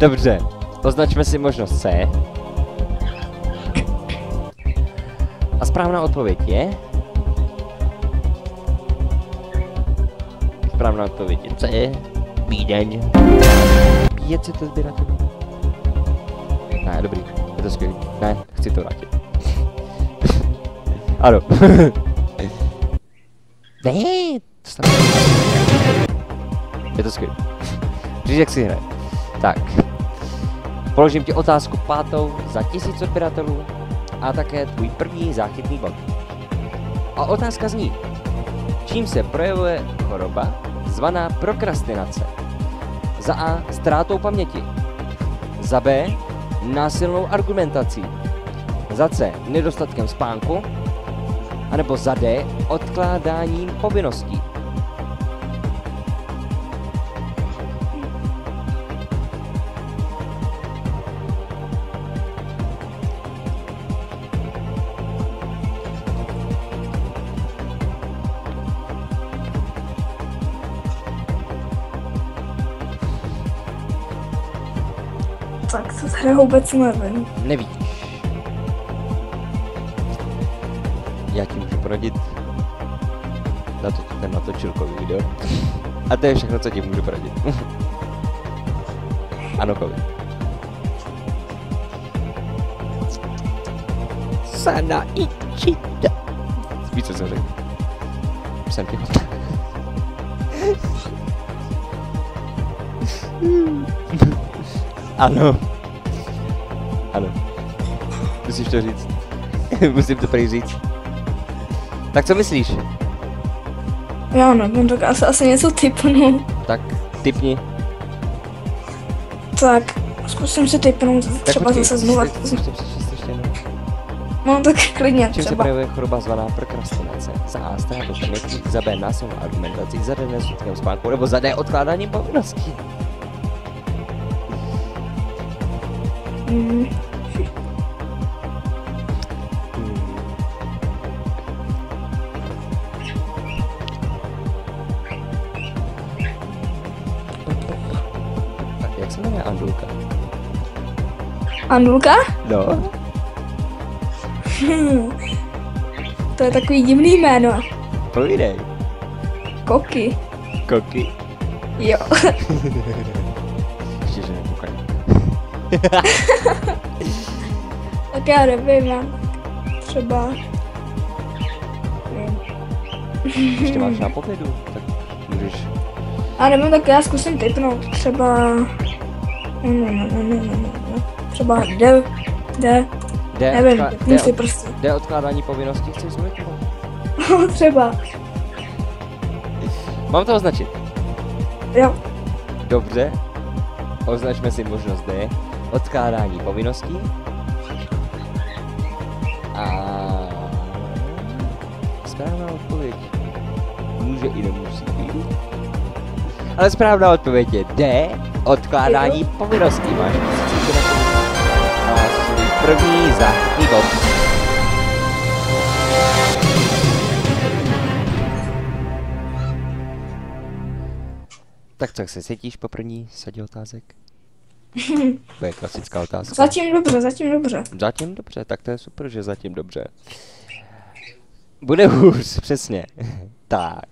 Dobře, označme si možnost C. A správná odpověď je... Správná odpověď je C. Vídeň. 500 sběratelů. Ne, dobrý, je to skvělý. Ne, chci to vrátit. ano. ne, to. Je to skvělý. Víš, jak si hraje. Tak. Položím ti otázku pátou za tisíc odběratelů a také tvůj první záchytný bod. A otázka zní, čím se projevuje choroba zvaná prokrastinace? Za A. Ztrátou paměti. Za B. Násilnou argumentací. Za C. Nedostatkem spánku. A nebo za D. Odkládáním povinností. Tak to teda vůbec nevím. Nevíš. Já ti můžu poradit. Na to ten natočil kový video. A to je všechno, co ti můžu poradit. ano, kovy. Sana ichida. Víš, co jsem řekl? Jsem těhotná. ano. Ano. Musíš to říct. Musím to prý říct. Tak co myslíš? Já nevím, tak asi, asi něco typnu. Tak typni. Tak, zkusím si typnout Tak třeba počkej, zase jednou. No tak klidně Čím se třeba. projevuje choroba zvaná prokrastinace? Za A. Ztrátu paměti, za B. Násilnou argumentací, za D. nedostatkem spánku, nebo za D. Odkládáním povinností. Mm. Tak jak se jmenuje Andulka? Andulka? No. Hm. To je takový divný jméno. Povídej. Koky. Koky. Jo. Tak já nevím, já třeba... nevím. Ještě máš na povědu, tak můžeš... A nevím, tak já zkusím typnout. Třeba... Ne, ne, ne, ne, ne, ne, ne. Třeba jde, jde, D, nevím, D, si prostě. D odkládání povinností, chceš zvolit? No, třeba. Mám to označit. Jo, Dobře. Označme si možnost D. Odkládání povinností. A... Správná odpověď. Může i nemusí být. Ale správná odpověď je D. Odkládání povinností. Máš. A svůj první záchytný bod. Tak co, jak se cítíš po první sadě otázek? To je klasická otázka. zatím dobře, zatím dobře. Zatím dobře, tak to je super, že zatím dobře. Bude hůř, přesně. tak.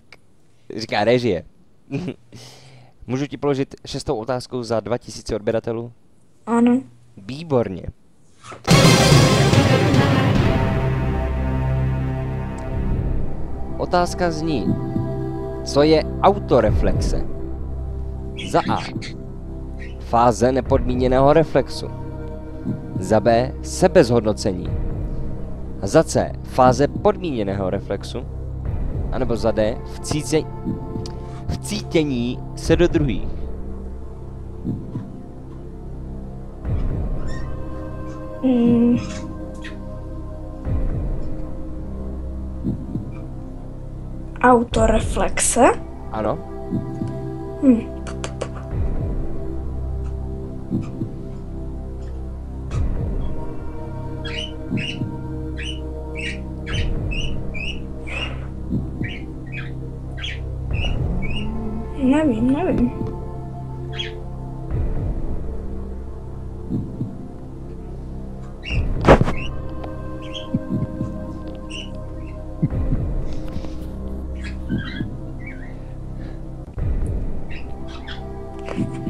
Říká režie. Můžu ti položit šestou otázku za 2000 odběratelů? Ano. Výborně. Otázka zní, co je autoreflexe? Za A. Fáze nepodmíněného reflexu. Za B. Sebezhodnocení. Za C. Fáze podmíněného reflexu. A nebo za D. Vcíce... Vcítění se do druhých. Mm. Autoreflexe. Ano. Hm. Nevím, nevím.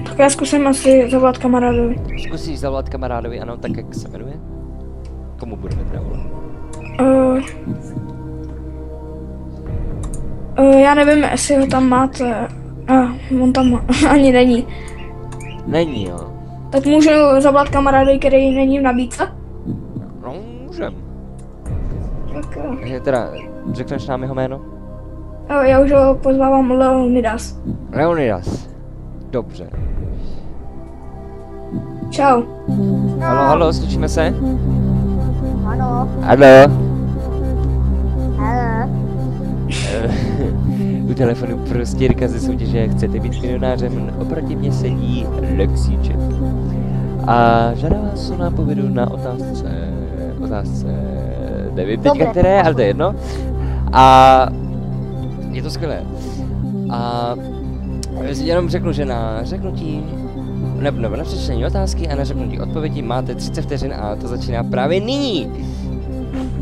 Tak já zkusím asi zavolat kamarádovi. Zkusíš zavolat kamarádovi, ano, tak jak se jmenuje? Komu budeme teda volat? Uh, uh, já nevím, jestli ho tam máte. Uh, on tam ani není. Není, jo. Tak můžu zavolat kamarádovi, který není v nabídce? No, můžem. Tak jo. Takže teda, řekneš nám jeho jméno? Jo, já už ho pozvávám Leonidas. Leonidas. Dobře. Čau. Halo, halo, slyšíme se? Ano, Halo. Telefonu prostě Jirka ze soutěže Chcete být milionářem? Oproti mě sedí Lexíček. A žádá vás o nápovědu na otázce, otázce, nevím teďka které, ale to je jedno. A je to skvělé. A jenom řeknu, že na řeknutí, nebo, nebo na přečtení otázky a na řeknutí odpovědi máte 30 vteřin a to začíná právě nyní.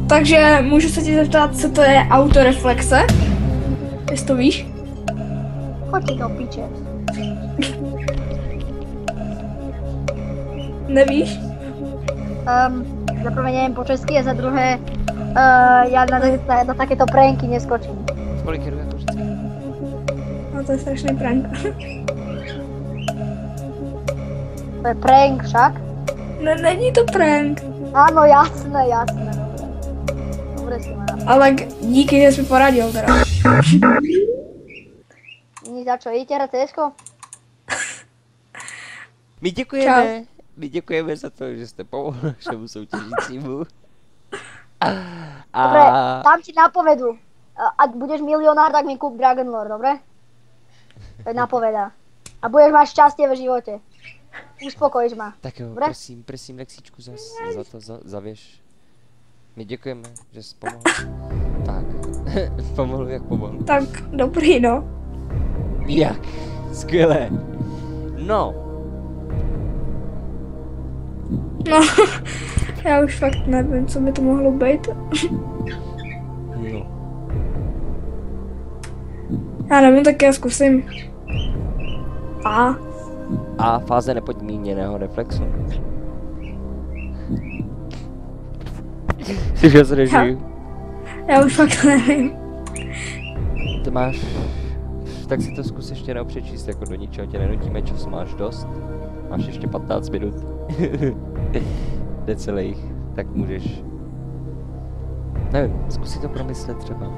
Takže můžu se ti zeptat, co to je autoreflexe? Jestli to víš? Choď ti do piče. Nevíš? Um, za prvé neviem po česky a za druhé uh, ja na, na, na takéto pranky neskočím. Kolik je jako vždycky? No to je strašný prank. To je prank však. ne, není to prank. Áno, jasné, jasné. Dobre, si ma. Ale díky, že jsi mi poradil teda. Ní za čo, idete hrať CSko? My děkujeme, my děkujeme za to, že jste pomohli našemu soutěžícímu. A, Dobre, dám ti napovedu. A- Ak budeš milionár, tak mi kúp Dragon Lore, dobre? To je napoveda. A budeš mať šťastie v živote. Uspokojíš ma. tak jo, Dobre. prosím, prosím, Lexíčku, za, za to, za, zavěš. My děkujeme, že jsi pomohl. Tak, pomohl jak pomohl. Tak dobrý, no. Jak? Skvělé. No, No, já už fakt nevím, co by to mohlo být. no. Já nevím, tak já zkusím. A, A fáze nepodmíněného reflexu. Slyšel se režii? já už fakt nevím. Ty máš... Tak si to zkus ještě jednou přečíst, jako do ničeho tě nenutíme, čas máš dost. Máš ještě 15 minut. Necelých, tak můžeš... Nevím, zkus si to promyslet třeba.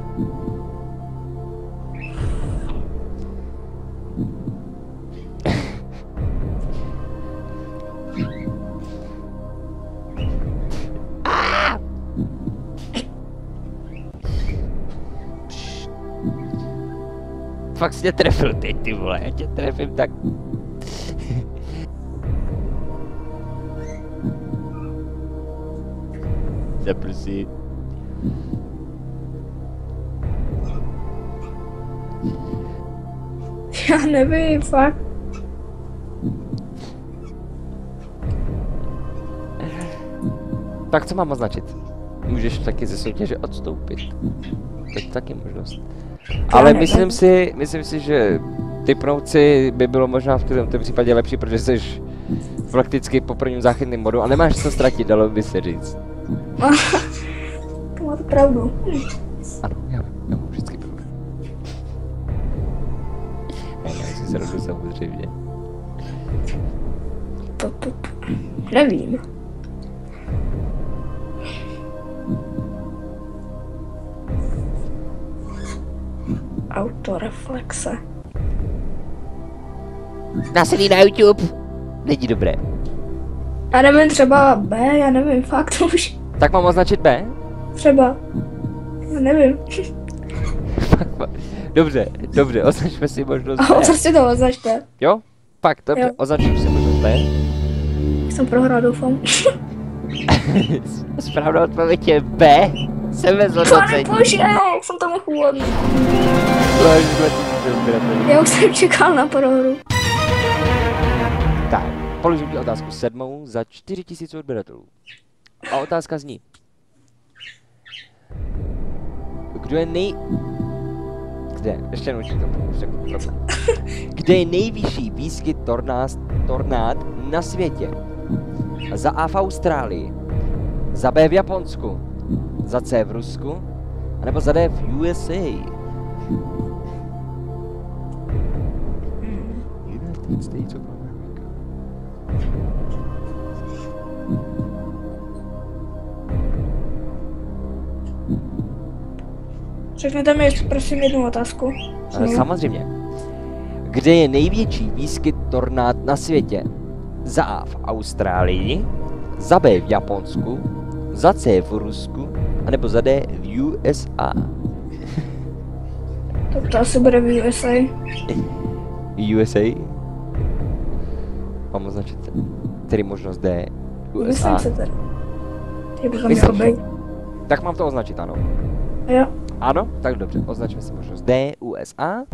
Jsi tě trefil teď, ty vole, já tě trefím tak... Zaprosí. Já nevím, fakt. Tak co mám označit? Můžeš taky ze soutěže odstoupit. To je taky možnost. Ale nevím. myslím si, myslím si, že typnout si by bylo možná v tomto případě lepší, protože jsi prakticky po prvním záchytném modu a nemáš co ztratit, dalo by se říct. To máte pravdu. Ano, já, já mám vždycky pravdu. Ne, si se samozřejmě. To, to. Autoreflexe. Nasilí na YouTube. Není dobré. Já nevím, třeba B, já nevím, fakt už. Tak mám označit B? Třeba. Já nevím. Dobře, dobře, označme si možnost B. Prostě to označte. Jo? Fakt, dobře, Jo. označím si možnost B. Jsem prohrál, doufám. Správná odpověď je B. Jsem ve Pane zhodnocení. bože, jak jsem 2000 odběratelů. Já už jsem čekal na prohru. Tak, položím ti otázku sedmou za 4000 odběratelů. A otázka zní. Kdo je nej... Kde? Ještě jednou to řeknu. promiň. Kde je nejvyšší výskyt tornád, tornád na světě? Za A v Austrálii, za B v Japonsku, za C v Rusku, anebo za D v USA? United States of America. Řekněte mi ještě prosím jednu otázku. Ale samozřejmě. Kde je největší výskyt tornád na světě? Za A v Austrálii, za B v Japonsku, za C v Rusku, anebo za D v USA. Tak to asi bude v USA. USA? Mám označit tedy možnost D. USA. Myslím se tady. Tak mám to označit, ano. Jo. Ano, tak dobře, označme si možnost D, USA.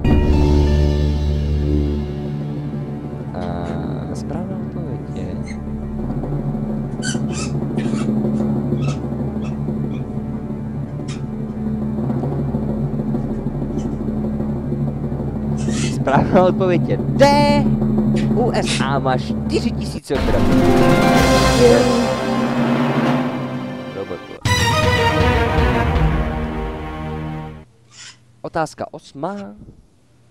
Správná odpověď je D. USA má 4000 odběratelů. Robert. Otázka osmá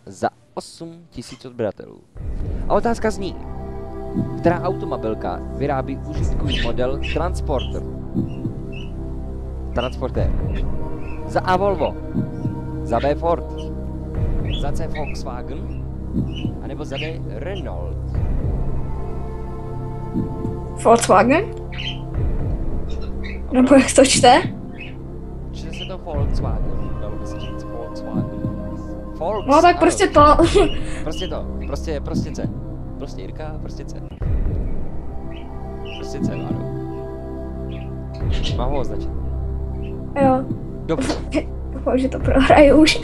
za 8 tisíc odběratelů. A otázka zní, která automobilka vyrábí užitkový model Transporter? Transporter. Za A Volvo, za B Ford, za C Volkswagen, anebo za D Renault. Volkswagen? Nebo jak to čte? Čili se to Volkswagen, dalo by se říct Volkswagen. Volks, No tak prostě to. Prostě to, prostě, prostě C. Prostě Jirka, prostě C. Prostě C, ano. Mám ho označit. jo. Dobře, Doufám, že to prohraju už.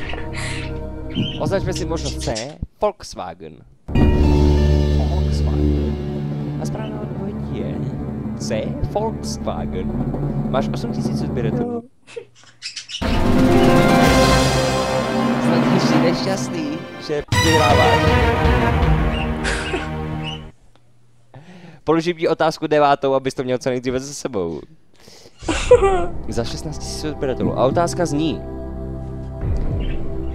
Označme si možnost C, Volkswagen. Volkswagen. A správná odpověď je C, Volkswagen. Máš 8000 odběratelů. Snad jsi nešťastný, že vyhráváš. Položím ti otázku devátou, abys to měl co nejdříve za sebou. Za 16 000 odběratelů. A otázka zní.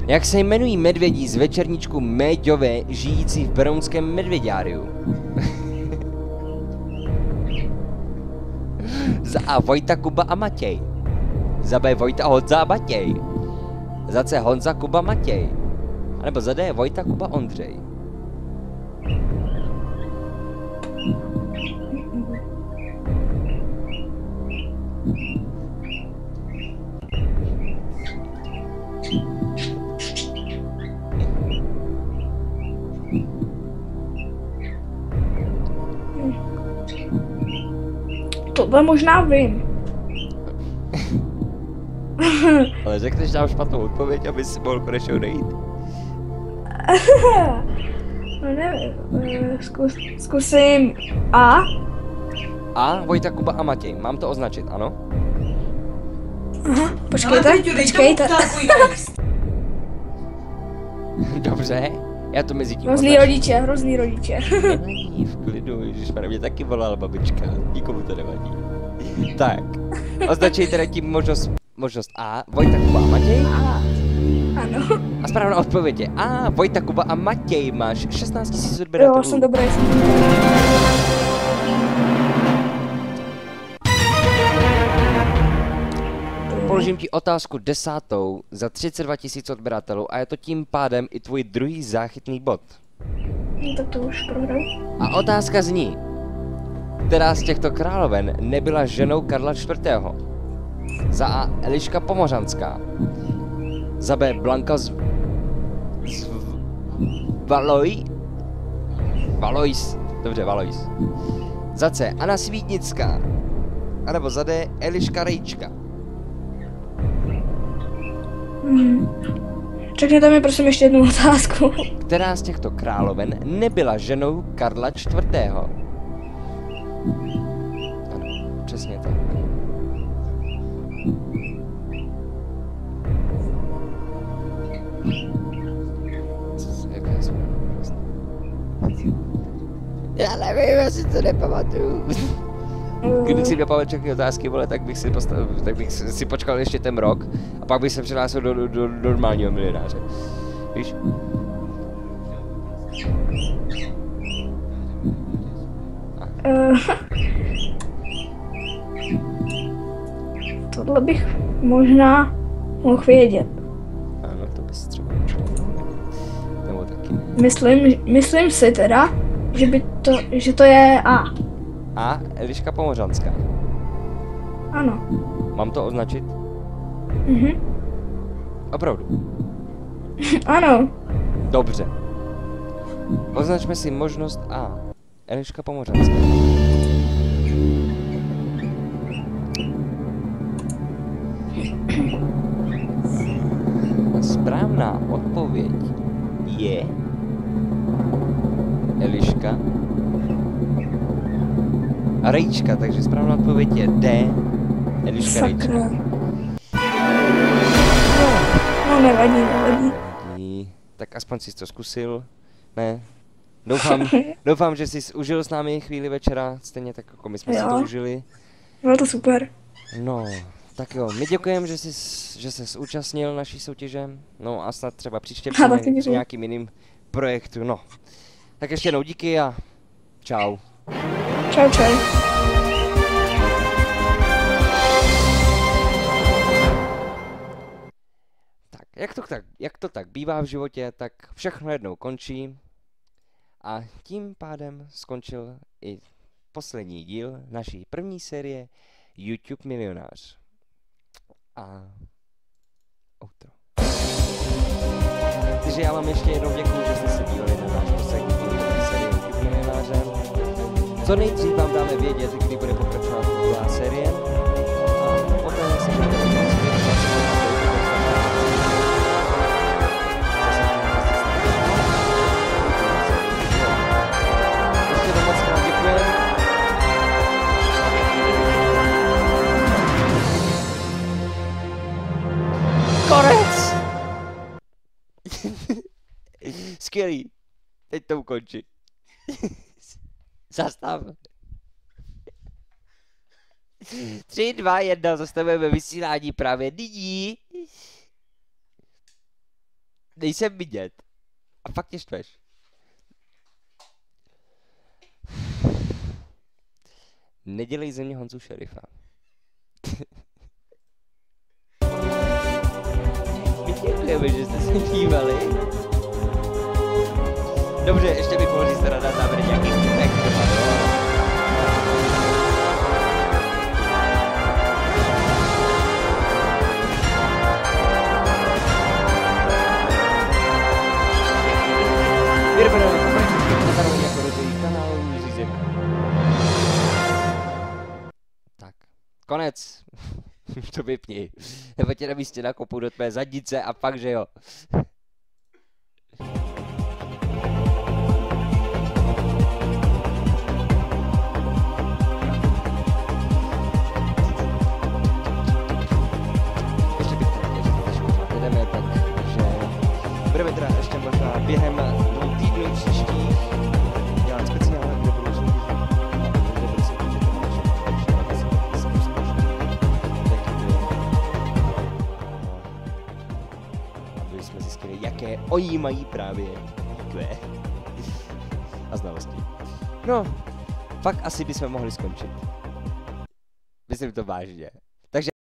Jak se jmenují medvědí z večerníčku Méďové žijící v Berounském medvěďáriu? za A Vojta, Kuba a Matěj. Za B Vojta, Honza a Matěj. Za C Honza, Kuba, Matěj. A nebo za D Vojta, Kuba, Ondřej. Tohle možná vím. Ale řekneš nám špatnou odpověď, aby si mohl konečně odejít. No nevím. eh, Zkus, zkusím A. A Vojta, Kuba a Matěj. Mám to označit, ano? Počkejte, počkejte. Dobře. Já to mezi tím Hrozný rodiče, hrozný rodiče. Nevadí, v klidu, ježišmarja, mě taky volala babička, nikomu to nevadí. Tak, označej teda tím možnost, možnost A, Vojta, Kuba a Matěj. A. Ano. A správná odpověď je A, Vojta, Kuba a Matěj, máš 16 000 odběratelů. Jo, jsem dobrý, jsem dobrý. Položím ti otázku desátou za 32 000 odběratelů a je to tím pádem i tvůj druhý záchytný bod. No, tak to už prohrál. A otázka zní, která z těchto královen nebyla ženou Karla IV. Za A. Eliška Pomořanská. Za B. Blanka z... z... Valoj? Valois. Dobře, Valois. Za C. Anna Svídnická. A nebo za D. Eliška Rejčka. Hmm. Řekněte mi prosím ještě jednu otázku. Která z těchto královen nebyla ženou Karla IV. Ano, přesně tak. Já nevím, já si to nepamatuju. Kdybych si nepamatoval všechny otázky, vole, tak bych si postavil, tak bych si počkal ještě ten rok a pak bych se přihlásil do, do, do normálního milionáře. Víš? Eh, Tohle bych možná mohl vědět. Ano, to bys třeba. Nebo taky. Myslím, myslím si teda, že, by to, že to je A. A Eliška Pomořanská. Ano. Mám to označit? Mhm. Opravdu. Ano. Dobře. Označme si možnost A. Eliška Pomořanská. Správná odpověď je Eliška Rejčka, takže správná odpověď je D. Eliška Rejčka. Sakra. No, no nevadí, nevadí. Tak aspoň jsi to zkusil, ne? Doufám, doufám, že jsi užil s námi chvíli večera, stejně tak jako my jsme si to Jo. užili. Bylo to super. No, tak jo, my děkujeme, že jsi, že jsi zúčastnil naší soutěže, no a snad třeba příště při, nějakým jiným projektu, no. Tak ještě jednou díky a čau. Čau, čau. Tak, jak to tak, jak to tak bývá v životě, tak všechno jednou končí a tím pádem skončil i poslední díl naší první série YouTube Milionář. A outro. Takže já vám ještě jednou děkuji, že jste se dívali na náš poslední díl série YouTube Milionáře. Co nejdřív vám dáme vědět, kdy bude pokračovat druhá série. A poté se. Konec! Skvělý. Teď to ukončí. Zastav. Tři, dva, jedna, zastavujeme vysílání právě nyní. Nejsem vidět. A fakt tě štveš. Nedělej ze mě Honzu šerifa. Děkujeme, že jste se dívali. Dobře, ještě bych mohl říct na závěr nějaký Tak, konec. to vypni. Nebo tě na místě nakopu do tvé zadnice a pak, že jo. Budeme teda ještě možná během jaké oni mají právě IQ a znalosti. No, pak asi bychom mohli skončit. Myslím to vážně.